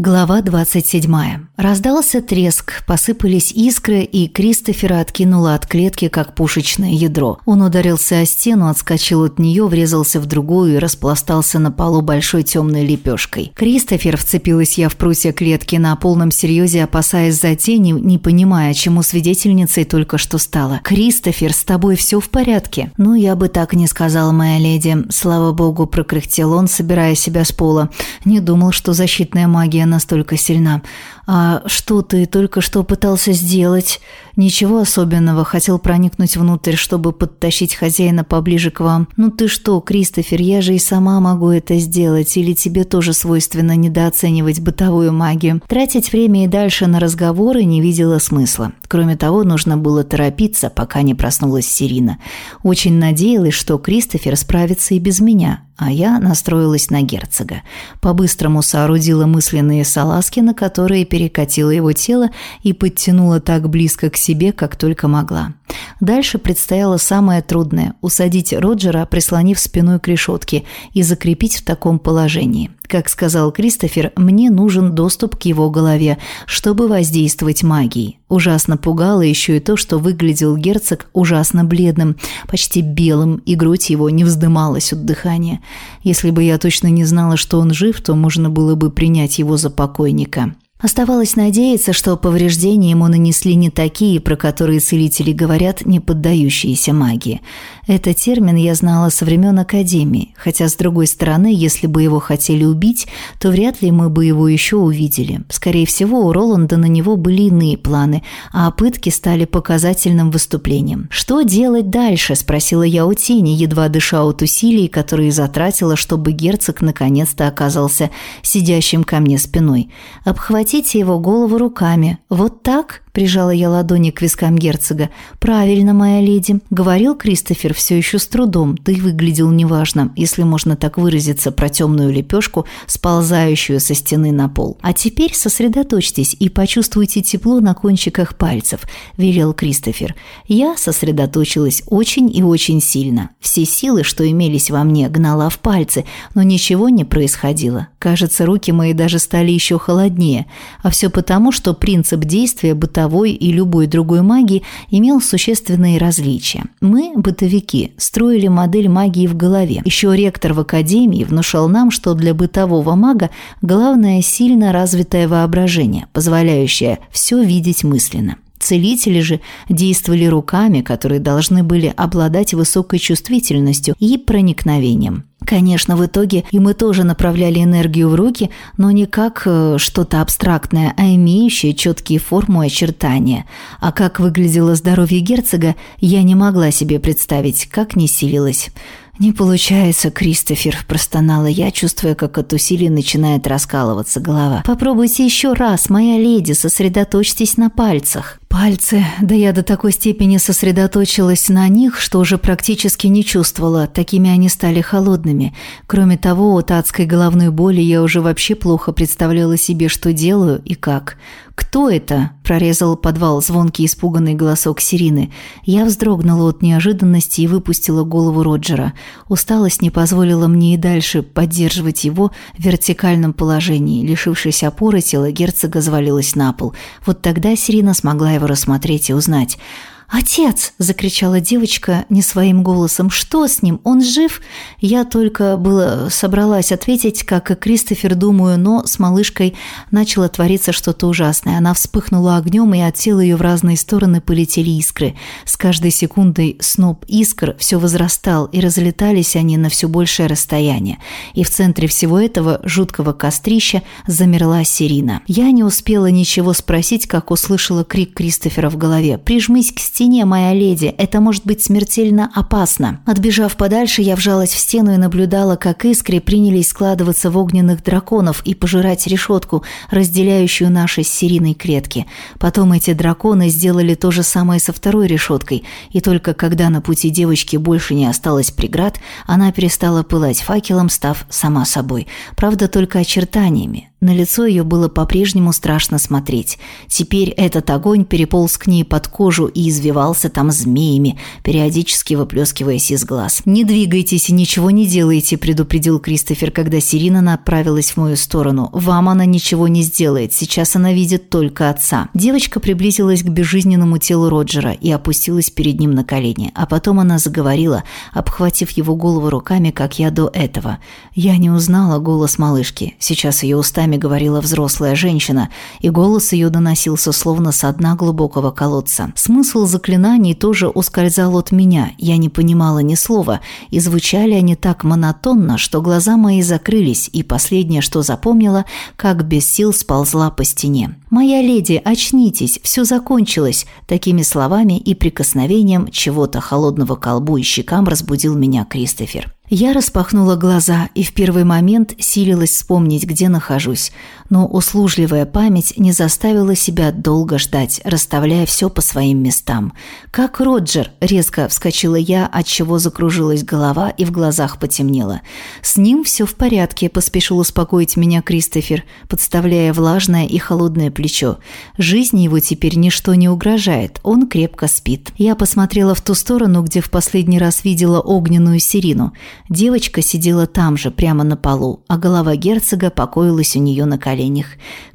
Глава 27. Раздался треск, посыпались искры, и Кристофера откинуло от клетки, как пушечное ядро. Он ударился о стену, отскочил от нее, врезался в другую и распластался на полу большой темной лепешкой. Кристофер, вцепилась я в прутья клетки на полном серьезе, опасаясь за тени, не понимая, чему свидетельницей только что стала. «Кристофер, с тобой все в порядке?» «Ну, я бы так не сказала, моя леди. Слава богу, прокряхтел он, собирая себя с пола. Не думал, что защитная магия настолько сильна. А что ты только что пытался сделать? Ничего особенного, хотел проникнуть внутрь, чтобы подтащить хозяина поближе к вам. Ну ты что, Кристофер, я же и сама могу это сделать, или тебе тоже свойственно недооценивать бытовую магию? Тратить время и дальше на разговоры не видела смысла. Кроме того, нужно было торопиться, пока не проснулась Сирина. Очень надеялась, что Кристофер справится и без меня, а я настроилась на герцога. По-быстрому соорудила мысленные салазки, на которые перекатила его тело и подтянула так близко к себе, как только могла. Дальше предстояло самое трудное – усадить Роджера, прислонив спиной к решетке, и закрепить в таком положении. Как сказал Кристофер, мне нужен доступ к его голове, чтобы воздействовать магией. Ужасно пугало еще и то, что выглядел герцог ужасно бледным, почти белым, и грудь его не вздымалась от дыхания. Если бы я точно не знала, что он жив, то можно было бы принять его за покойника. Оставалось надеяться, что повреждения ему нанесли не такие, про которые целители говорят, не поддающиеся магии. Этот термин я знала со времен Академии, хотя, с другой стороны, если бы его хотели убить, то вряд ли мы бы его еще увидели. Скорее всего, у Роланда на него были иные планы, а пытки стали показательным выступлением. «Что делать дальше?» – спросила я у тени, едва дыша от усилий, которые затратила, чтобы герцог наконец-то оказался сидящим ко мне спиной. Обхватите его голову руками. Вот так?» – прижала я ладони к вискам герцога. «Правильно, моя леди», – говорил Кристофер все еще с трудом. Ты выглядел неважно, если можно так выразиться, про темную лепешку, сползающую со стены на пол. «А теперь сосредоточьтесь и почувствуйте тепло на кончиках пальцев», – велел Кристофер. Я сосредоточилась очень и очень сильно. Все силы, что имелись во мне, гнала в пальцы, но ничего не происходило. Кажется, руки мои даже стали еще холоднее – а все потому, что принцип действия бытовой и любой другой магии имел существенные различия. Мы, бытовики, строили модель магии в голове. Еще ректор в академии внушал нам, что для бытового мага главное сильно развитое воображение, позволяющее все видеть мысленно. Целители же действовали руками, которые должны были обладать высокой чувствительностью и проникновением. Конечно, в итоге и мы тоже направляли энергию в руки, но не как э, что-то абстрактное, а имеющее четкие формы и очертания. А как выглядело здоровье герцога, я не могла себе представить, как не силилась. «Не получается, Кристофер», – простонала я, чувствуя, как от усилий начинает раскалываться голова. «Попробуйте еще раз, моя леди, сосредоточьтесь на пальцах». Пальцы, да я до такой степени сосредоточилась на них, что уже практически не чувствовала, такими они стали холодными. Кроме того, от адской головной боли я уже вообще плохо представляла себе, что делаю и как. «Кто это?» – прорезал подвал звонкий испуганный голосок Сирины. Я вздрогнула от неожиданности и выпустила голову Роджера. Усталость не позволила мне и дальше поддерживать его в вертикальном положении. Лишившись опоры, тело герцога завалилось на пол. Вот тогда Сирина смогла его рассмотреть и узнать – «Отец!» – закричала девочка не своим голосом. «Что с ним? Он жив?» Я только было собралась ответить, как и Кристофер, думаю, но с малышкой начало твориться что-то ужасное. Она вспыхнула огнем, и от тела ее в разные стороны полетели искры. С каждой секундой сноп искр все возрастал, и разлетались они на все большее расстояние. И в центре всего этого жуткого кострища замерла Сирина. Я не успела ничего спросить, как услышала крик Кристофера в голове. «Прижмись к стене!» Стене, моя леди, это может быть смертельно опасно». Отбежав подальше, я вжалась в стену и наблюдала, как искры принялись складываться в огненных драконов и пожирать решетку, разделяющую наши с Сириной клетки. Потом эти драконы сделали то же самое со второй решеткой, и только когда на пути девочки больше не осталось преград, она перестала пылать факелом, став сама собой. Правда, только очертаниями. На лицо ее было по-прежнему страшно смотреть. Теперь этот огонь переполз к ней под кожу и извивался там змеями, периодически выплескиваясь из глаз. «Не двигайтесь и ничего не делайте», – предупредил Кристофер, когда Сирина направилась в мою сторону. «Вам она ничего не сделает. Сейчас она видит только отца». Девочка приблизилась к безжизненному телу Роджера и опустилась перед ним на колени. А потом она заговорила, обхватив его голову руками, как я до этого. Я не узнала голос малышки. Сейчас ее устами устами говорила взрослая женщина, и голос ее доносился словно со дна глубокого колодца. Смысл заклинаний тоже ускользал от меня, я не понимала ни слова, и звучали они так монотонно, что глаза мои закрылись, и последнее, что запомнила, как без сил сползла по стене. «Моя леди, очнитесь, все закончилось!» Такими словами и прикосновением чего-то холодного колбу и щекам разбудил меня Кристофер. Я распахнула глаза и в первый момент силилась вспомнить, где нахожусь, но услужливая память не заставила себя долго ждать, расставляя все по своим местам. «Как Роджер!» – резко вскочила я, от чего закружилась голова и в глазах потемнело. «С ним все в порядке», – поспешил успокоить меня Кристофер, подставляя влажное и холодное плечо. «Жизни его теперь ничто не угрожает, он крепко спит». Я посмотрела в ту сторону, где в последний раз видела огненную сирину. Девочка сидела там же, прямо на полу, а голова герцога покоилась у нее на коленях.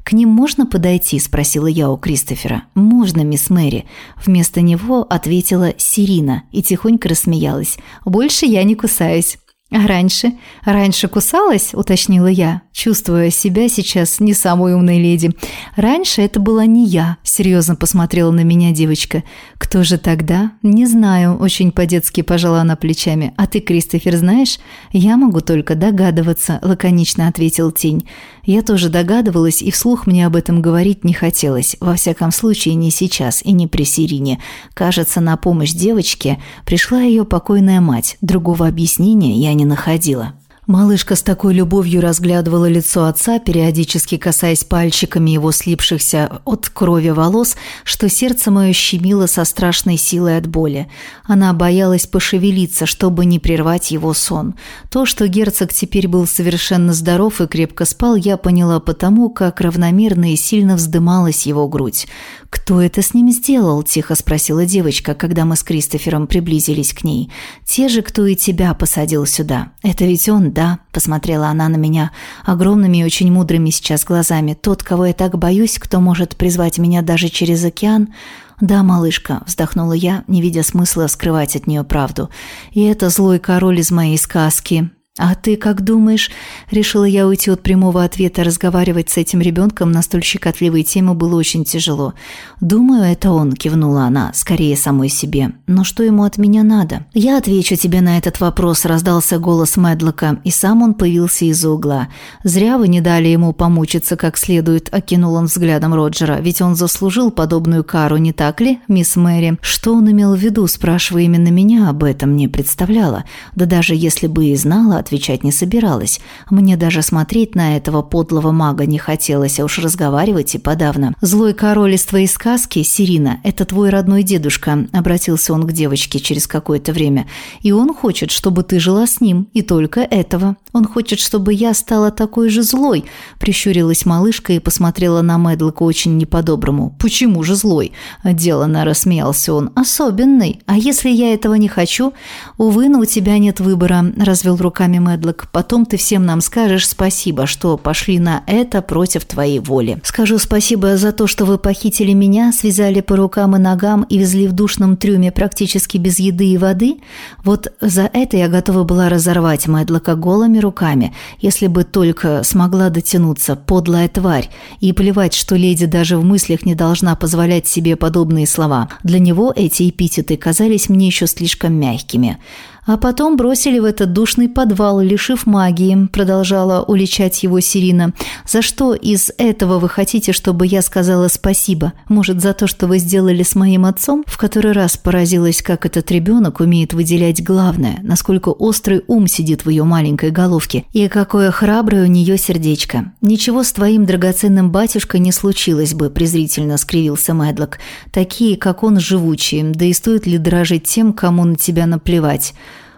«К ним можно подойти?» – спросила я у Кристофера. «Можно, мисс Мэри». Вместо него ответила Сирина и тихонько рассмеялась. «Больше я не кусаюсь». «А раньше? Раньше кусалась?» – уточнила я, чувствуя себя сейчас не самой умной леди. «Раньше это была не я», – серьезно посмотрела на меня девочка. «Кто же тогда?» «Не знаю», – очень по-детски пожала она плечами. «А ты, Кристофер, знаешь?» «Я могу только догадываться», – лаконично ответил тень. Я тоже догадывалась, и вслух мне об этом говорить не хотелось. Во всяком случае, не сейчас и не при Сирине. Кажется, на помощь девочке пришла ее покойная мать. Другого объяснения я не находила. Малышка с такой любовью разглядывала лицо отца, периодически касаясь пальчиками его слипшихся от крови волос, что сердце мое щемило со страшной силой от боли. Она боялась пошевелиться, чтобы не прервать его сон. То, что герцог теперь был совершенно здоров и крепко спал, я поняла потому, как равномерно и сильно вздымалась его грудь. «Кто это с ним сделал?» – тихо спросила девочка, когда мы с Кристофером приблизились к ней. «Те же, кто и тебя посадил сюда. Это ведь он, да?» – посмотрела она на меня огромными и очень мудрыми сейчас глазами. «Тот, кого я так боюсь, кто может призвать меня даже через океан?» «Да, малышка», – вздохнула я, не видя смысла скрывать от нее правду. «И это злой король из моей сказки. «А ты как думаешь?» Решила я уйти от прямого ответа. Разговаривать с этим ребенком на столь щекотливые темы было очень тяжело. «Думаю, это он», – кивнула она, скорее самой себе. «Но что ему от меня надо?» «Я отвечу тебе на этот вопрос», – раздался голос Мэдлока, и сам он появился из-за угла. «Зря вы не дали ему помучиться как следует», – окинул он взглядом Роджера. «Ведь он заслужил подобную кару, не так ли, мисс Мэри?» Что он имел в виду, спрашивая именно меня об этом, не представляла. Да даже если бы и знала, отвечать не собиралась. Мне даже смотреть на этого подлого мага не хотелось, а уж разговаривать и подавно. «Злой король из твоей сказки, Сирина, это твой родной дедушка», – обратился он к девочке через какое-то время. «И он хочет, чтобы ты жила с ним, и только этого. Он хочет, чтобы я стала такой же злой», – прищурилась малышка и посмотрела на Мэдлока очень не по-доброму. «Почему же злой?» – деланно рассмеялся он. «Особенный. А если я этого не хочу?» «Увы, но у тебя нет выбора», – развел руками словами Мэдлок. «Потом ты всем нам скажешь спасибо, что пошли на это против твоей воли. Скажу спасибо за то, что вы похитили меня, связали по рукам и ногам и везли в душном трюме практически без еды и воды. Вот за это я готова была разорвать Мэдлока голыми руками, если бы только смогла дотянуться, подлая тварь. И плевать, что леди даже в мыслях не должна позволять себе подобные слова. Для него эти эпитеты казались мне еще слишком мягкими». А потом бросили в этот душный подвал, лишив магии, продолжала уличать его Сирина. За что из этого вы хотите, чтобы я сказала спасибо? Может, за то, что вы сделали с моим отцом? В который раз поразилась, как этот ребенок умеет выделять главное, насколько острый ум сидит в ее маленькой головке, и какое храброе у нее сердечко. Ничего с твоим драгоценным батюшкой не случилось бы, презрительно скривился Мэдлок. Такие, как он, живучие, да и стоит ли дрожить тем, кому на тебя наплевать?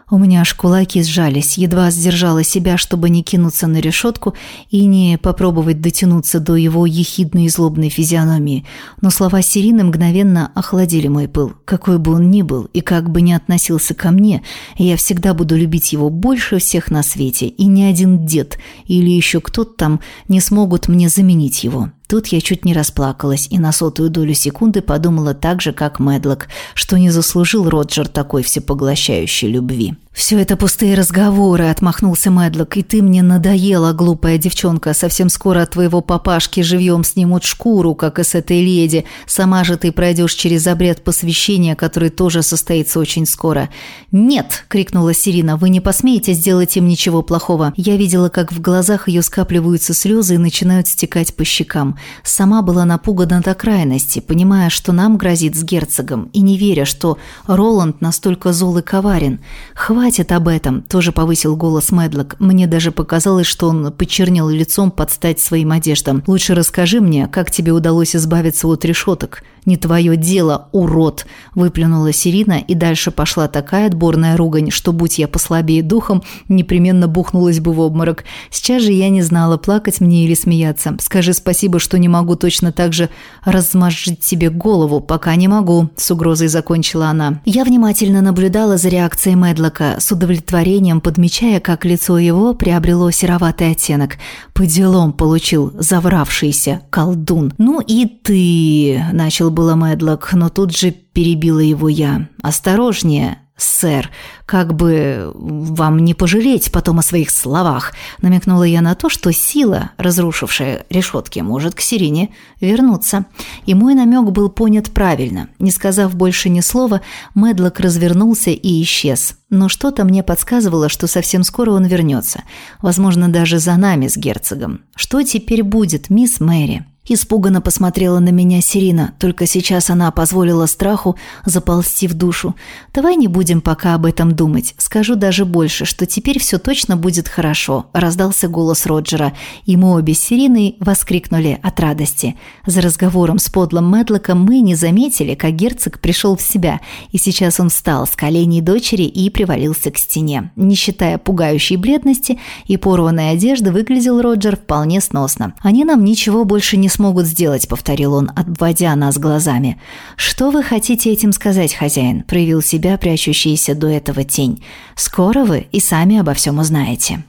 У меня аж кулаки сжались, едва сдержала себя, чтобы не кинуться на решетку и не попробовать дотянуться до его ехидной и злобной физиономии. Но слова Сирины мгновенно охладили мой пыл. Какой бы он ни был и как бы ни относился ко мне, я всегда буду любить его больше всех на свете, и ни один дед или еще кто-то там не смогут мне заменить его. Тут я чуть не расплакалась и на сотую долю секунды подумала так же, как Медлок, что не заслужил Роджер такой всепоглощающей любви. «Все это пустые разговоры», – отмахнулся Мэдлок, – «и ты мне надоела, глупая девчонка. Совсем скоро от твоего папашки живьем снимут шкуру, как и с этой леди. Сама же ты пройдешь через обряд посвящения, который тоже состоится очень скоро». «Нет!» – крикнула Сирина, – «вы не посмеете сделать им ничего плохого». Я видела, как в глазах ее скапливаются слезы и начинают стекать по щекам. Сама была напугана до крайности, понимая, что нам грозит с герцогом, и не веря, что Роланд настолько зол и коварен. «Хватит «Хватит об этом», – тоже повысил голос Медлок. Мне даже показалось, что он почернел лицом под стать своим одеждам. «Лучше расскажи мне, как тебе удалось избавиться от решеток». «Не твое дело, урод!» – выплюнула Сирина, и дальше пошла такая отборная ругань, что, будь я послабее духом, непременно бухнулась бы в обморок. Сейчас же я не знала, плакать мне или смеяться. «Скажи спасибо, что не могу точно так же размозжить себе голову, пока не могу», – с угрозой закончила она. Я внимательно наблюдала за реакцией Медлока, с удовлетворением подмечая, как лицо его приобрело сероватый оттенок. По делам получил завравшийся колдун. «Ну и ты», – начал было Мэдлок, но тут же перебила его я. «Осторожнее, сэр, как бы вам не пожалеть потом о своих словах», намекнула я на то, что сила, разрушившая решетки, может к Сирине вернуться. И мой намек был понят правильно. Не сказав больше ни слова, Мэдлок развернулся и исчез. Но что-то мне подсказывало, что совсем скоро он вернется. Возможно, даже за нами с герцогом. Что теперь будет, мисс Мэри?» Испуганно посмотрела на меня Сирина, только сейчас она позволила страху заползти в душу. «Давай не будем пока об этом думать. Скажу даже больше, что теперь все точно будет хорошо», – раздался голос Роджера, и мы обе с Сириной воскликнули от радости. За разговором с подлым Медлоком мы не заметили, как герцог пришел в себя, и сейчас он встал с коленей дочери и привалился к стене. Не считая пугающей бледности и порванной одежды, выглядел Роджер вполне сносно. Они нам ничего больше не смогут сделать», — повторил он, обводя нас глазами. «Что вы хотите этим сказать, хозяин?» — проявил себя прячущийся до этого тень. «Скоро вы и сами обо всем узнаете».